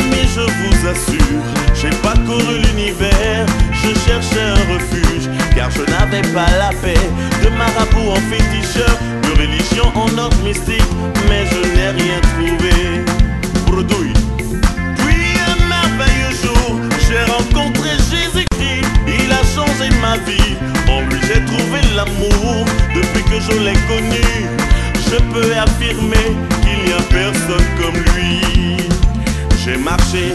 amis, je vous assure, j'ai pas couru l'univers, je cherchais un refuge, car je n'avais pas la paix de marabout en féticheur, de religion en ordre mystique, mais je n'ai rien trouvé. Puis un merveilleux jour, j'ai rencontré Jésus-Christ, il a changé ma vie, en lui j'ai trouvé l'amour, depuis que je l'ai connu, je peux affirmer qu'il n'y a personne comme lui. J'ai marché,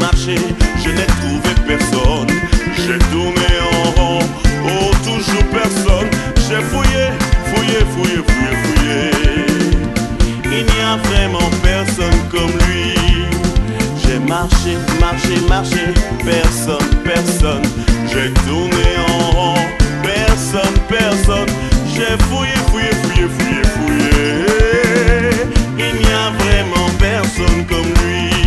marché, je n'ai trouvé personne. J'ai tourné en rond, oh toujours personne. J'ai fouillé, fouillé, fouillé, fouillé, fouillé. Il n'y a vraiment personne comme lui. J'ai marché, marché, marché, personne, personne. J'ai tourné en rond, personne, personne. J'ai fouillé, fouillé, fouillé, fouillé, fouillé. Il n'y a vraiment personne comme lui.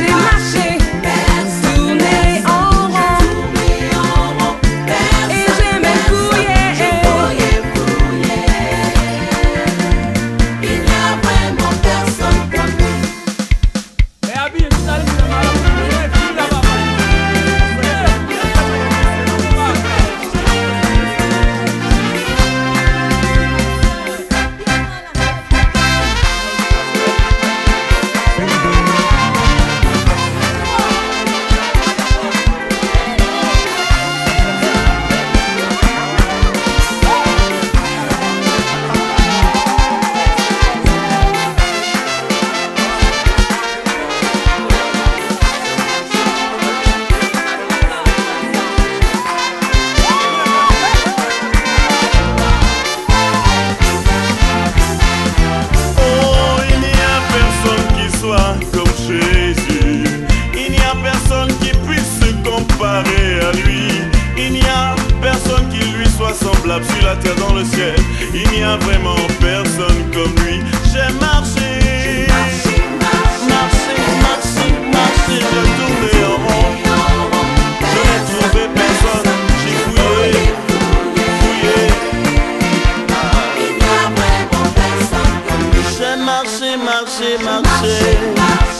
Marché, Marché, semblable sur la terre, dans le ciel. Il n'y a vraiment personne comme lui. J'ai marché, marché, marché, marché, j'ai tourné en rond. Je n'ai trouvé personne. J'ai fouillé, fouillé. Il n'y a vraiment personne comme lui. J'ai marché, marché, marché.